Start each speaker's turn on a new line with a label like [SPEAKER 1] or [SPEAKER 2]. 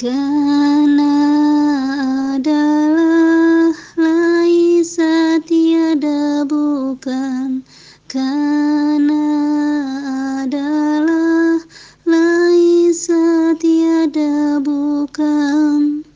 [SPEAKER 1] Karena adalah laisa tiada bukan. Karena